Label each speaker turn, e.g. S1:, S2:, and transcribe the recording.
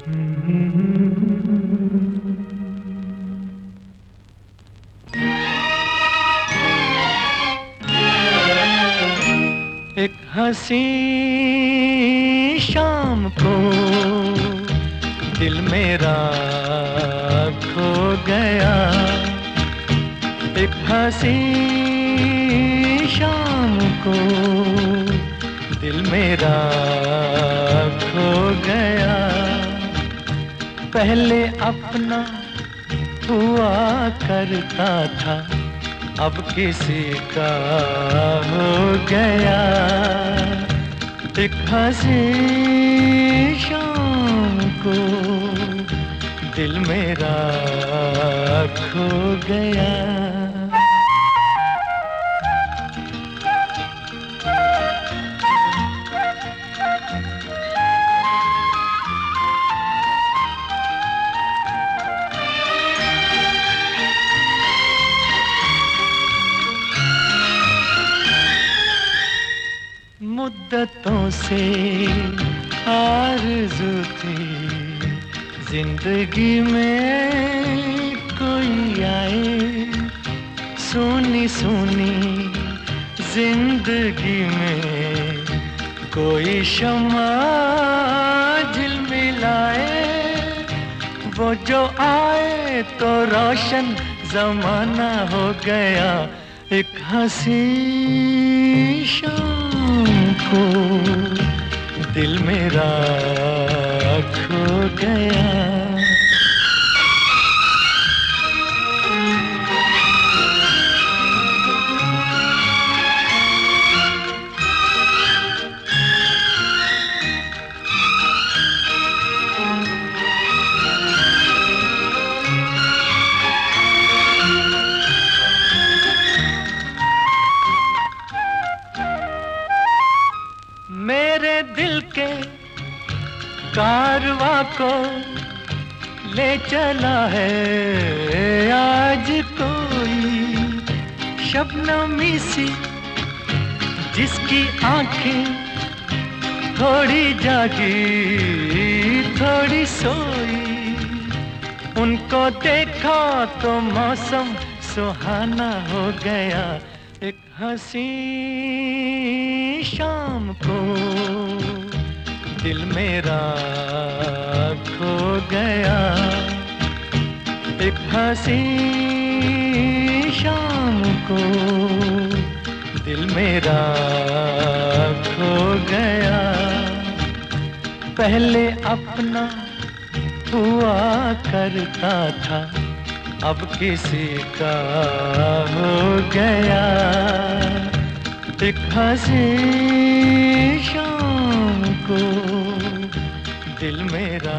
S1: एक हसी शाम को दिल मेरा खो गया। एक हसी शाम को दिल मेरा खो गया। पहले अपना हुआ करता था, अब किसी का हो गया। एक हसी शाम को दिल मेरा खो गया। मुद्दतों से आरज़ू थी। ज़िंदगी में कोई आए सोनी सुनी ज़िंदगी में कोई शमा मिलाए। वो जो आए तो रोशन जमाना हो गया, एक हँसी शाम को दिल मेरा खो गया। कारवा को ले चला है। आज कोई शबनमी सी जिसकी आँखें थोड़ी जागी, थोड़ी सोई। उनको देखा तो मौसम सुहाना हो गया, एक हसी शाम को। दिल मेरा खो गया। एक हँसी शाम को दिल मेरा खो गया। पहले अपना हुआ करता था, अब किसी का हो गया। एक हँसी शाम दिल मेरा